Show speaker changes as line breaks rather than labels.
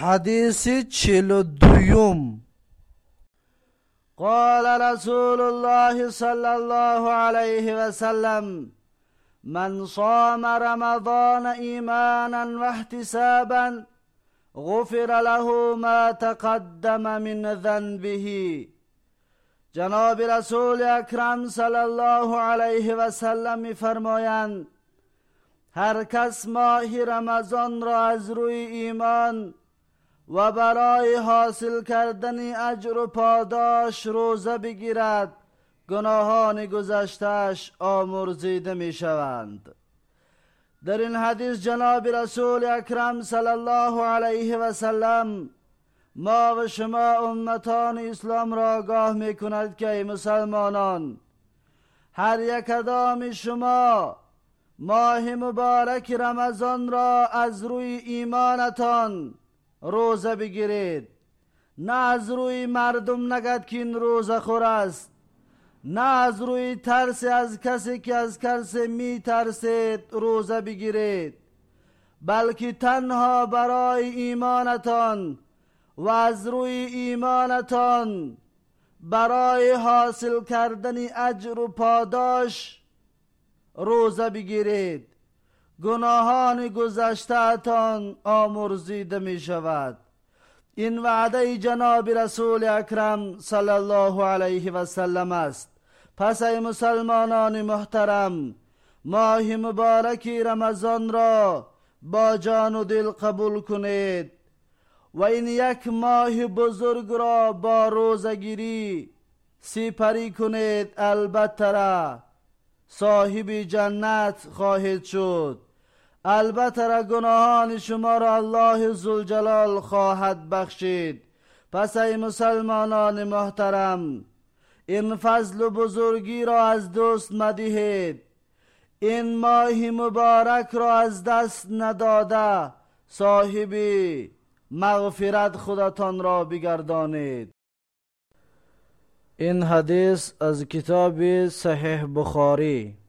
حدیث چل دویم
قال رسول الله صلى الله عليه وسلم من صام رمضان إيمانا واحتسابا غفر له ما تقدم من ذنبه. جناب رسول اکرم صلی الله علیه و سلم میفرمایند هر کس ماه رمضان را از روی ایمان و برای حاصل کردن اجر و پاداش روزه بگیرد. گناهان گذشتش آمرزیده می شوند در این حدیث جناب رسول اکرم صلی الله علیه و سلم ما و شما امتان اسلام را آگاه می کند که مسلمانان هر یک کدام شما ماه مبارک رمضان را از روی ایمانتان روزه بگیرید. نه از روی مردم نگد که این روزه خور است. نه از روی ترس از کسی که از کسی می ترسید روزه بگیرید. بلکه تنها برای ایمانتان و از روی ایمانتان برای حاصل کردن اجر و پاداش روزه بگیرید. گناهان گذشتهتان آمرزیده می شود این وعده جناب رسول اکرم صلی الله علیه و سلم است. پس ای مسلمانان محترم ماه مبارکی رمضان را با جان و دل قبول کنید و این یک ماه بزرگ را با روزگیری سپری کنید. البته را صاحب جنت خواهید شد. البته را گناهان شما را الله زلجلال خواهد بخشید. پس ای مسلمانان محترم این فضل و بزرگی را از دوست مدهید این ماه مبارک را از دست نداده. صاحبی مغفرت خودتان را بگردانید.
این حدیث از کتاب صحیح بخاری.